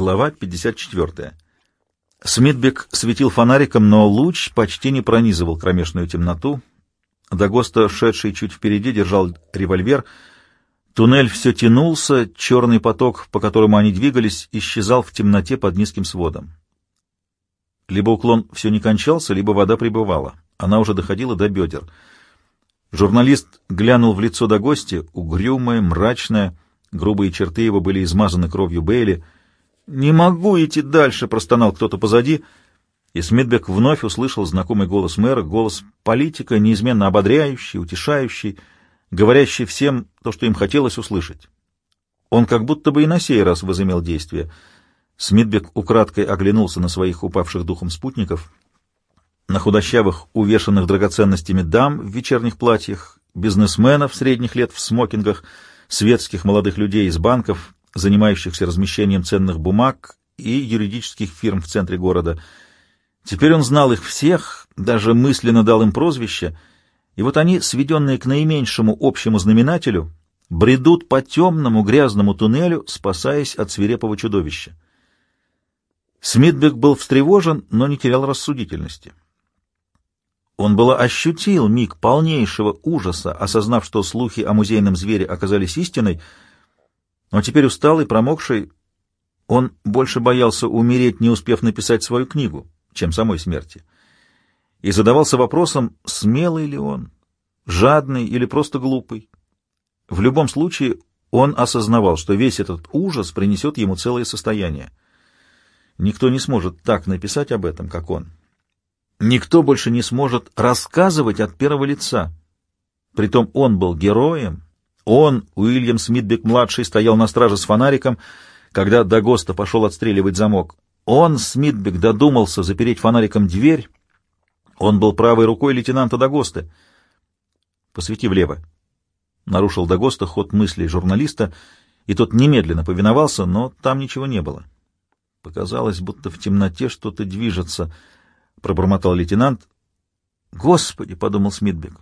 Глава 54. Смитбек светил фонариком, но луч почти не пронизывал кромешную темноту. Дагоста, шедший чуть впереди, держал револьвер. Туннель все тянулся, черный поток, по которому они двигались, исчезал в темноте под низким сводом. Либо уклон все не кончался, либо вода прибывала. Она уже доходила до бедер. Журналист глянул в лицо до гостя, угрюмое, мрачное, грубые черты его были измазаны кровью Бейли. «Не могу идти дальше!» — простонал кто-то позади, и Смитбек вновь услышал знакомый голос мэра, голос политика, неизменно ободряющий, утешающий, говорящий всем то, что им хотелось услышать. Он как будто бы и на сей раз возымел действие. Смитбек украдкой оглянулся на своих упавших духом спутников — на худощавых, увешанных драгоценностями дам в вечерних платьях, бизнесменов средних лет в смокингах, светских молодых людей из банков, занимающихся размещением ценных бумаг и юридических фирм в центре города. Теперь он знал их всех, даже мысленно дал им прозвище, и вот они, сведенные к наименьшему общему знаменателю, бредут по темному грязному туннелю, спасаясь от свирепого чудовища. Смитбек был встревожен, но не терял рассудительности. Он было ощутил миг полнейшего ужаса, осознав, что слухи о музейном звере оказались истиной, но теперь усталый, промокший, он больше боялся умереть, не успев написать свою книгу, чем самой смерти. И задавался вопросом, смелый ли он, жадный или просто глупый. В любом случае, он осознавал, что весь этот ужас принесет ему целое состояние. Никто не сможет так написать об этом, как он. Никто больше не сможет рассказывать от первого лица. Притом он был героем. Он, Уильям Смитбек-младший, стоял на страже с фонариком, когда Дагоста пошел отстреливать замок. Он, Смитбек, додумался запереть фонариком дверь. Он был правой рукой лейтенанта Дагосты. «Посвети влево», — нарушил Дагоста ход мыслей журналиста, и тот немедленно повиновался, но там ничего не было. Показалось, будто в темноте что-то движется —— пробормотал лейтенант. «Господи!» — подумал Смитбек.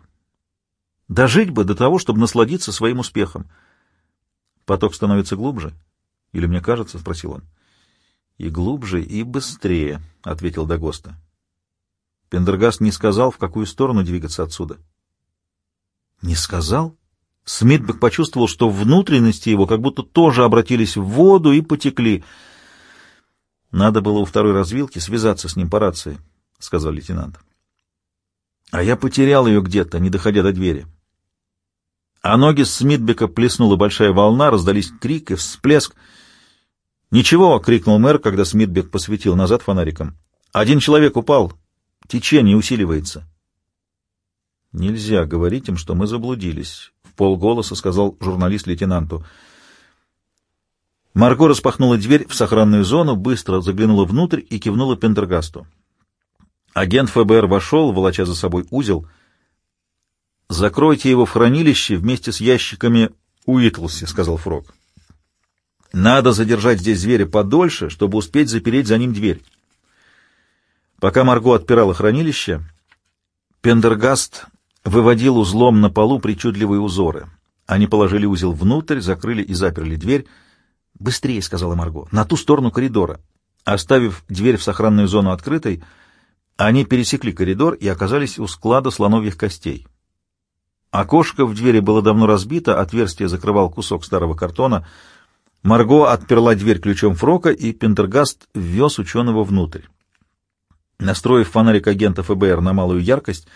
«Дожить бы до того, чтобы насладиться своим успехом». «Поток становится глубже? Или мне кажется?» — спросил он. «И глубже, и быстрее», — ответил Дагоста. Пендергаст не сказал, в какую сторону двигаться отсюда. «Не сказал?» Смитбек почувствовал, что внутренности его как будто тоже обратились в воду и потекли. Надо было у второй развилки связаться с ним по рации. — сказал лейтенант. А я потерял ее где-то, не доходя до двери. А ноги Смитбека плеснула большая волна, раздались крик и всплеск. «Ничего!» — крикнул мэр, когда Смитбек посветил назад фонариком. «Один человек упал. Течение усиливается». «Нельзя говорить им, что мы заблудились», — в полголоса сказал журналист лейтенанту. Марго распахнула дверь в сохранную зону, быстро заглянула внутрь и кивнула Пендергасту. Агент ФБР вошел, волоча за собой узел. «Закройте его в хранилище вместе с ящиками Уитлси», — сказал Фрог. «Надо задержать здесь зверя подольше, чтобы успеть запереть за ним дверь». Пока Марго отпирала хранилище, Пендергаст выводил узлом на полу причудливые узоры. Они положили узел внутрь, закрыли и заперли дверь. «Быстрее», — сказала Марго, — «на ту сторону коридора». Оставив дверь в сохранную зону открытой, — они пересекли коридор и оказались у склада слоновьих костей. Окошко в двери было давно разбито, отверстие закрывал кусок старого картона. Марго отперла дверь ключом Фрока, и Пендергаст ввез ученого внутрь. Настроив фонарик агента ФБР на малую яркость,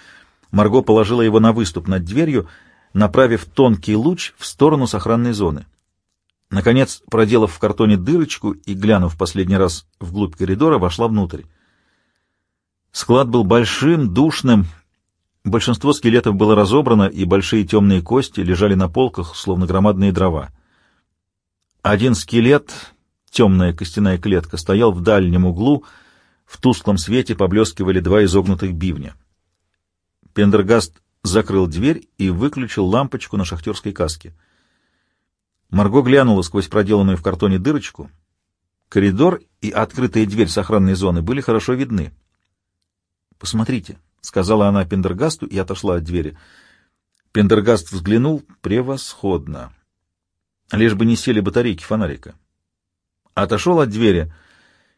Марго положила его на выступ над дверью, направив тонкий луч в сторону сохранной зоны. Наконец, проделав в картоне дырочку и глянув последний раз вглубь коридора, вошла внутрь. Склад был большим, душным. Большинство скелетов было разобрано, и большие темные кости лежали на полках, словно громадные дрова. Один скелет, темная костяная клетка, стоял в дальнем углу, в тусклом свете поблескивали два изогнутых бивня. Пендергаст закрыл дверь и выключил лампочку на шахтерской каске. Марго глянула сквозь проделанную в картоне дырочку. Коридор и открытая дверь сохранной зоны были хорошо видны. «Посмотрите», — сказала она Пендергасту и отошла от двери. Пендергаст взглянул. «Превосходно. Лишь бы не сели батарейки фонарика. отошел от двери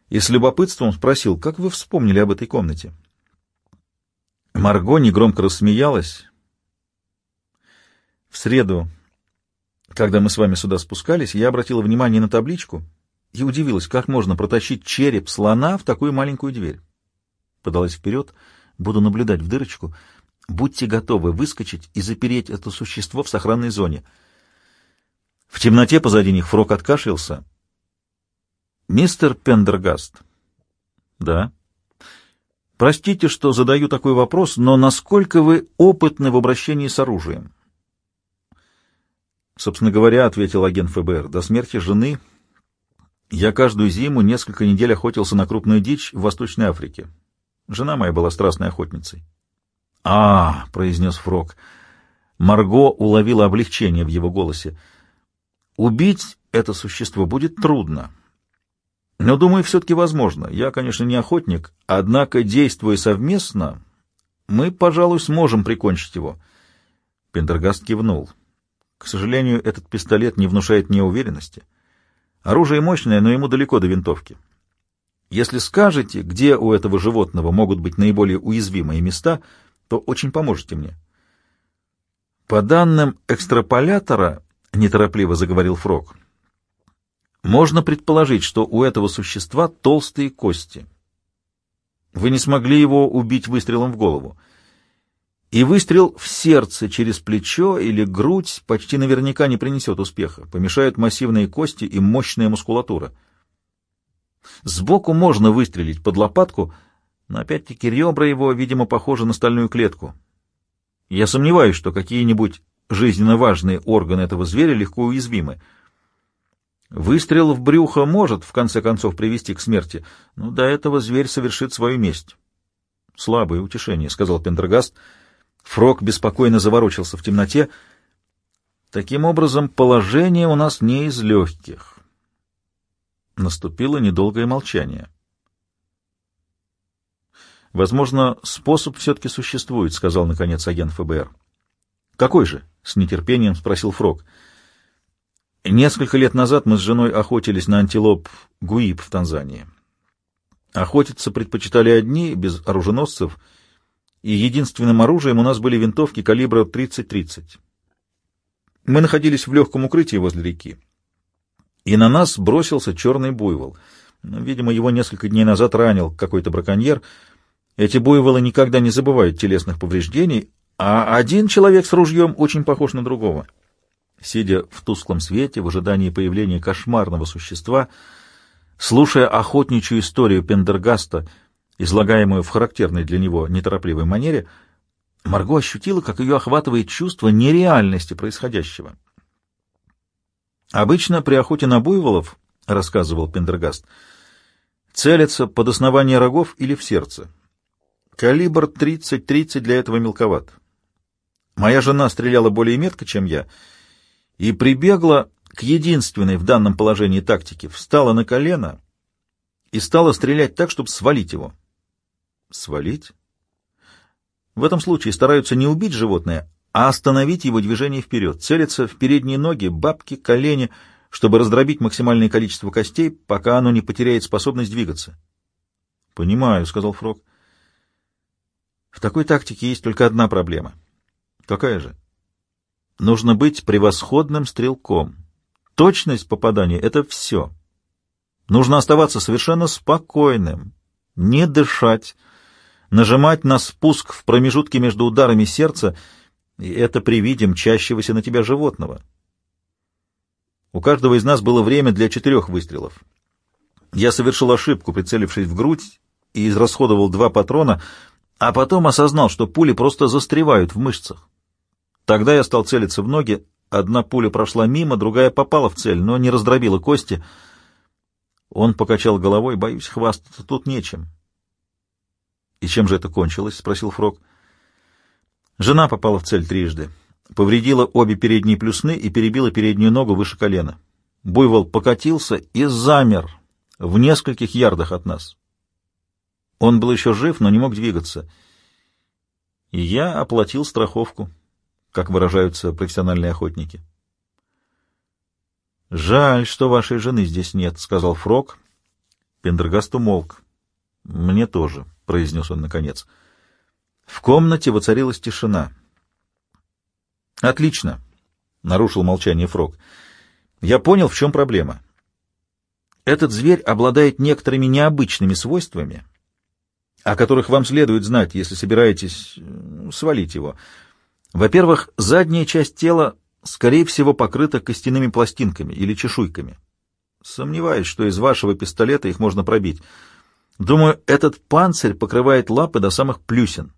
и с любопытством спросил, как вы вспомнили об этой комнате? Марго негромко рассмеялась. В среду, когда мы с вами сюда спускались, я обратила внимание на табличку и удивилась, как можно протащить череп слона в такую маленькую дверь. Подалась вперед, буду наблюдать в дырочку. Будьте готовы выскочить и запереть это существо в сохранной зоне. В темноте позади них Фрок откашлялся. «Мистер Пендергаст». «Да». «Простите, что задаю такой вопрос, но насколько вы опытны в обращении с оружием?» Собственно говоря, ответил агент ФБР, до смерти жены я каждую зиму несколько недель охотился на крупную дичь в Восточной Африке. Жена моя была страстной охотницей. А, произнес Фрог. Марго уловила облегчение в его голосе. Убить это существо будет трудно. Но, думаю, все-таки возможно. Я, конечно, не охотник, однако, действуя совместно, мы, пожалуй, сможем прикончить его. Пендергаст кивнул. К сожалению, этот пистолет не внушает мне уверенности. Оружие мощное, но ему далеко до винтовки. Если скажете, где у этого животного могут быть наиболее уязвимые места, то очень поможете мне. По данным экстраполятора, неторопливо заговорил Фрог, можно предположить, что у этого существа толстые кости. Вы не смогли его убить выстрелом в голову и выстрел в сердце через плечо или грудь почти наверняка не принесет успеха, помешают массивные кости и мощная мускулатура. Сбоку можно выстрелить под лопатку, но опять-таки ребра его, видимо, похожи на стальную клетку. Я сомневаюсь, что какие-нибудь жизненно важные органы этого зверя легко уязвимы. Выстрел в брюхо может, в конце концов, привести к смерти, но до этого зверь совершит свою месть. — Слабое утешение, — сказал Пендергаст, — Фрог беспокойно заворочился в темноте. Таким образом, положение у нас не из легких. Наступило недолгое молчание. «Возможно, способ все-таки существует», — сказал, наконец, агент ФБР. «Какой же?» — с нетерпением спросил Фрог. «Несколько лет назад мы с женой охотились на антилоп Гуип в Танзании. Охотиться предпочитали одни, без оруженосцев — и единственным оружием у нас были винтовки калибра 30-30. Мы находились в легком укрытии возле реки, и на нас бросился черный буйвол. Видимо, его несколько дней назад ранил какой-то браконьер. Эти буйволы никогда не забывают телесных повреждений, а один человек с ружьем очень похож на другого. Сидя в тусклом свете, в ожидании появления кошмарного существа, слушая охотничью историю Пендергаста — излагаемую в характерной для него неторопливой манере, Марго ощутила, как ее охватывает чувство нереальности происходящего. Обычно при охоте на буйволов, — рассказывал Пендергаст, — целятся под основание рогов или в сердце. Калибр 30-30 для этого мелковат. Моя жена стреляла более метко, чем я, и прибегла к единственной в данном положении тактике, встала на колено и стала стрелять так, чтобы свалить его. Свалить? В этом случае стараются не убить животное, а остановить его движение вперед, целятся в передние ноги, бабки, колени, чтобы раздробить максимальное количество костей, пока оно не потеряет способность двигаться. — Понимаю, — сказал Фрог. — В такой тактике есть только одна проблема. — Какая же? — Нужно быть превосходным стрелком. Точность попадания — это все. Нужно оставаться совершенно спокойным, не дышать, нажимать на спуск в промежутке между ударами сердца, и это при виде мчащегося на тебя животного. У каждого из нас было время для четырех выстрелов. Я совершил ошибку, прицелившись в грудь, и израсходовал два патрона, а потом осознал, что пули просто застревают в мышцах. Тогда я стал целиться в ноги, одна пуля прошла мимо, другая попала в цель, но не раздробила кости. Он покачал головой, боюсь, хвастаться тут нечем. «И чем же это кончилось?» — спросил Фрог. Жена попала в цель трижды. Повредила обе передние плюсны и перебила переднюю ногу выше колена. Буйвол покатился и замер в нескольких ярдах от нас. Он был еще жив, но не мог двигаться. И я оплатил страховку, как выражаются профессиональные охотники. «Жаль, что вашей жены здесь нет», — сказал Фрог. Пендергаст умолк. «Мне тоже», — произнес он наконец. В комнате воцарилась тишина. «Отлично», — нарушил молчание Фрог. «Я понял, в чем проблема. Этот зверь обладает некоторыми необычными свойствами, о которых вам следует знать, если собираетесь э, свалить его. Во-первых, задняя часть тела, скорее всего, покрыта костяными пластинками или чешуйками. Сомневаюсь, что из вашего пистолета их можно пробить. Думаю, этот панцирь покрывает лапы до самых плюсин.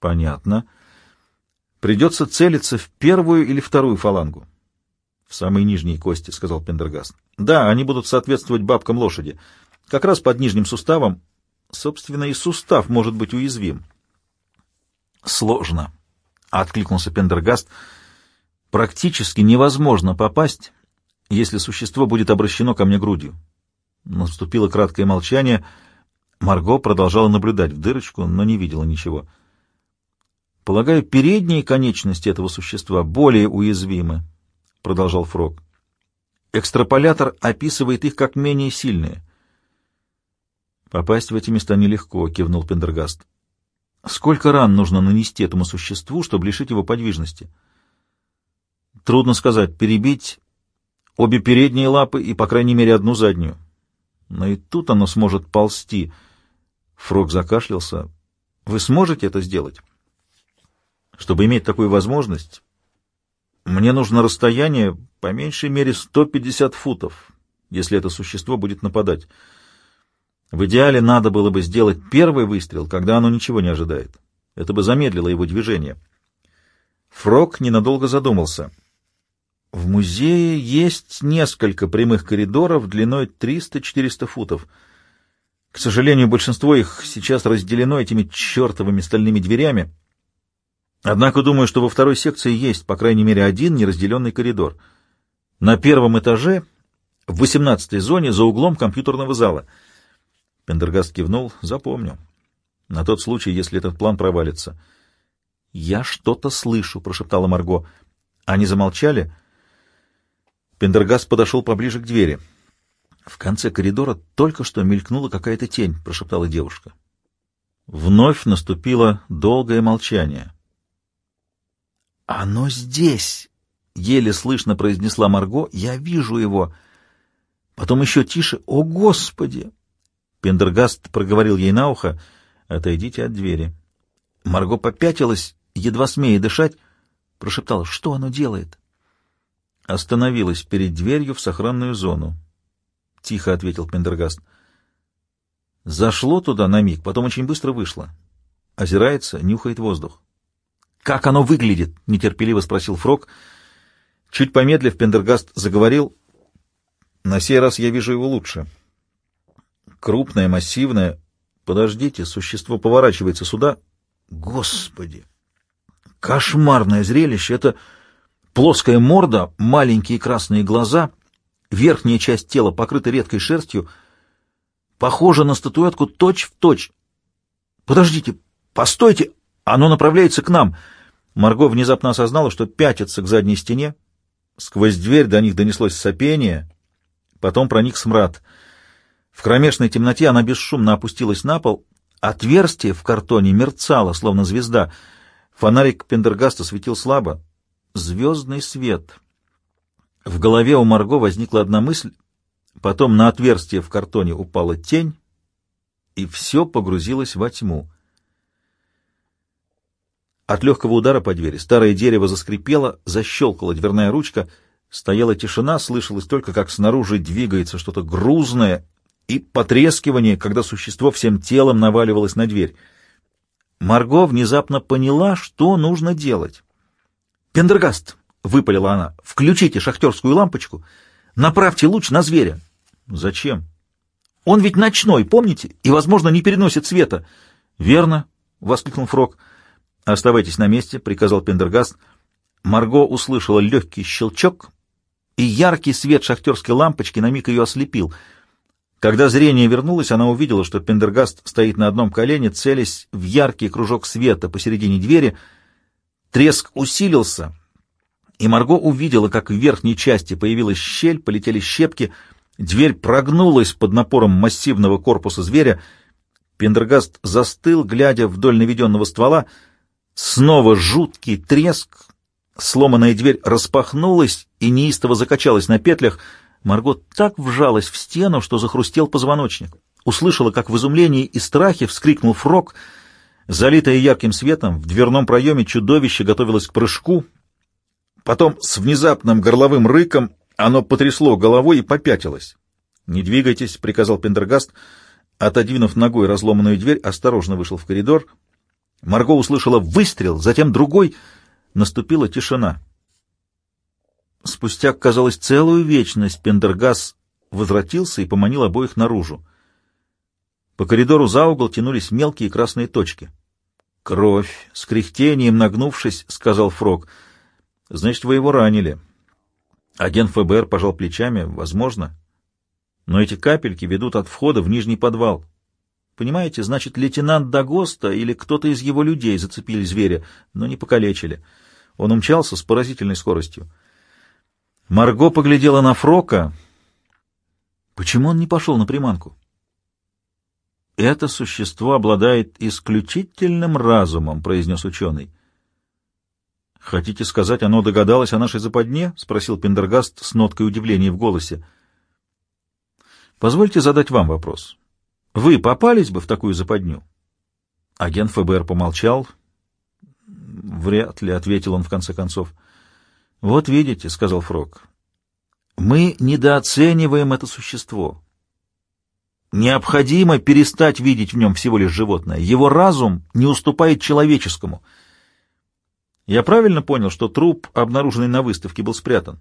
Понятно. Придется целиться в первую или вторую фалангу. В самые нижние кости, — сказал Пендергаст. Да, они будут соответствовать бабкам лошади. Как раз под нижним суставом. Собственно, и сустав может быть уязвим. Сложно, — откликнулся Пендергаст. Практически невозможно попасть, если существо будет обращено ко мне грудью. Наступило краткое молчание. Марго продолжала наблюдать в дырочку, но не видела ничего. Полагаю, передние конечности этого существа более уязвимы, — продолжал Фрог. Экстраполятор описывает их как менее сильные. «Попасть в эти места нелегко», — кивнул Пендергаст. «Сколько ран нужно нанести этому существу, чтобы лишить его подвижности?» «Трудно сказать. Перебить обе передние лапы и, по крайней мере, одну заднюю. Но и тут оно сможет ползти». Фрог закашлялся. «Вы сможете это сделать?» «Чтобы иметь такую возможность, мне нужно расстояние по меньшей мере 150 футов, если это существо будет нападать. В идеале надо было бы сделать первый выстрел, когда оно ничего не ожидает. Это бы замедлило его движение. Фрог ненадолго задумался. В музее есть несколько прямых коридоров длиной 300-400 футов. К сожалению, большинство их сейчас разделено этими чертовыми стальными дверями. Однако думаю, что во второй секции есть, по крайней мере, один неразделенный коридор. На первом этаже, в восемнадцатой зоне, за углом компьютерного зала. Пендергаст кивнул. Запомню. На тот случай, если этот план провалится. «Я что-то слышу», — прошептала Марго. Они замолчали. Пендергаст подошел поближе к двери. В конце коридора только что мелькнула какая-то тень, — прошептала девушка. Вновь наступило долгое молчание. «Оно здесь!» — еле слышно произнесла Марго. «Я вижу его!» Потом еще тише. «О, Господи!» Пендергаст проговорил ей на ухо. «Отойдите от двери». Марго попятилась, едва смея дышать, прошептала. «Что оно делает?» Остановилась перед дверью в сохранную зону. Тихо ответил Пендергаст. Зашло туда на миг, потом очень быстро вышло. Озирается, нюхает воздух. «Как оно выглядит?» — нетерпеливо спросил Фрог. Чуть помедлив, Пендергаст заговорил. «На сей раз я вижу его лучше. Крупное, массивное. Подождите, существо поворачивается сюда. Господи! Кошмарное зрелище! Это плоская морда, маленькие красные глаза, верхняя часть тела покрыта редкой шерстью, похожа на статуэтку точь-в-точь. Точь. Подождите, постойте, оно направляется к нам. Марго внезапно осознала, что пятится к задней стене. Сквозь дверь до них донеслось сопение, потом проник смрад. В кромешной темноте она бесшумно опустилась на пол. Отверстие в картоне мерцало, словно звезда. Фонарик Пендергаста светил слабо. Звездный свет. В голове у Марго возникла одна мысль, потом на отверстие в картоне упала тень, и все погрузилось во тьму. От легкого удара по двери старое дерево заскрипело, защелкала дверная ручка. Стояла тишина, слышалось только, как снаружи двигается что-то грузное и потрескивание, когда существо всем телом наваливалось на дверь. Марго внезапно поняла, что нужно делать. «Пендергаст!» — выпалила она. «Включите шахтерскую лампочку, направьте луч на зверя». «Зачем?» «Он ведь ночной, помните? И, возможно, не переносит света». «Верно!» — воскликнул Фрог. «Оставайтесь на месте», — приказал Пендергаст. Марго услышала легкий щелчок, и яркий свет шахтерской лампочки на миг ее ослепил. Когда зрение вернулось, она увидела, что Пендергаст стоит на одном колене, целясь в яркий кружок света посередине двери. Треск усилился, и Марго увидела, как в верхней части появилась щель, полетели щепки, дверь прогнулась под напором массивного корпуса зверя. Пендергаст застыл, глядя вдоль наведенного ствола. Снова жуткий треск. Сломанная дверь распахнулась и неистово закачалась на петлях. Марго так вжалась в стену, что захрустел позвоночник. Услышала, как в изумлении и страхе вскрикнул Фрог. Залитое ярким светом, в дверном проеме чудовище готовилось к прыжку — Потом с внезапным горловым рыком оно потрясло головой и попятилось. «Не двигайтесь», — приказал Пендергаст. Отодвинув ногой разломанную дверь, осторожно вышел в коридор. Марго услышала выстрел, затем другой. Наступила тишина. Спустя, казалось, целую вечность Пендергас возвратился и поманил обоих наружу. По коридору за угол тянулись мелкие красные точки. «Кровь!» — с кряхтением нагнувшись, сказал Фрог — Значит, вы его ранили. Агент ФБР пожал плечами. Возможно. Но эти капельки ведут от входа в нижний подвал. Понимаете, значит, лейтенант Дагоста или кто-то из его людей зацепили зверя, но не покалечили. Он умчался с поразительной скоростью. Марго поглядела на Фрока. Почему он не пошел на приманку? «Это существо обладает исключительным разумом», — произнес ученый. «Хотите сказать, оно догадалось о нашей западне?» — спросил Пендергаст с ноткой удивления в голосе. «Позвольте задать вам вопрос. Вы попались бы в такую западню?» Агент ФБР помолчал. «Вряд ли», — ответил он в конце концов. «Вот видите», — сказал Фрог, — «мы недооцениваем это существо. Необходимо перестать видеть в нем всего лишь животное. Его разум не уступает человеческому». Я правильно понял, что труп, обнаруженный на выставке, был спрятан?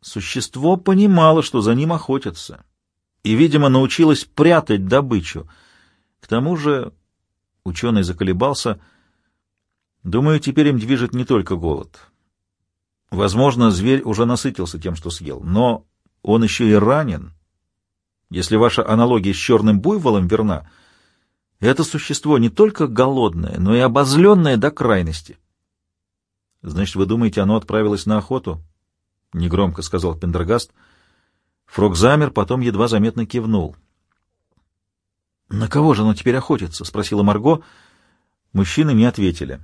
Существо понимало, что за ним охотятся, и, видимо, научилось прятать добычу. К тому же ученый заколебался. Думаю, теперь им движет не только голод. Возможно, зверь уже насытился тем, что съел, но он еще и ранен. Если ваша аналогия с черным буйволом верна, это существо не только голодное, но и обозленное до крайности. Значит, вы думаете, оно отправилось на охоту? — негромко сказал Пендергаст. Фрог замер, потом едва заметно кивнул. — На кого же оно теперь охотится? — спросила Марго. Мужчины не ответили.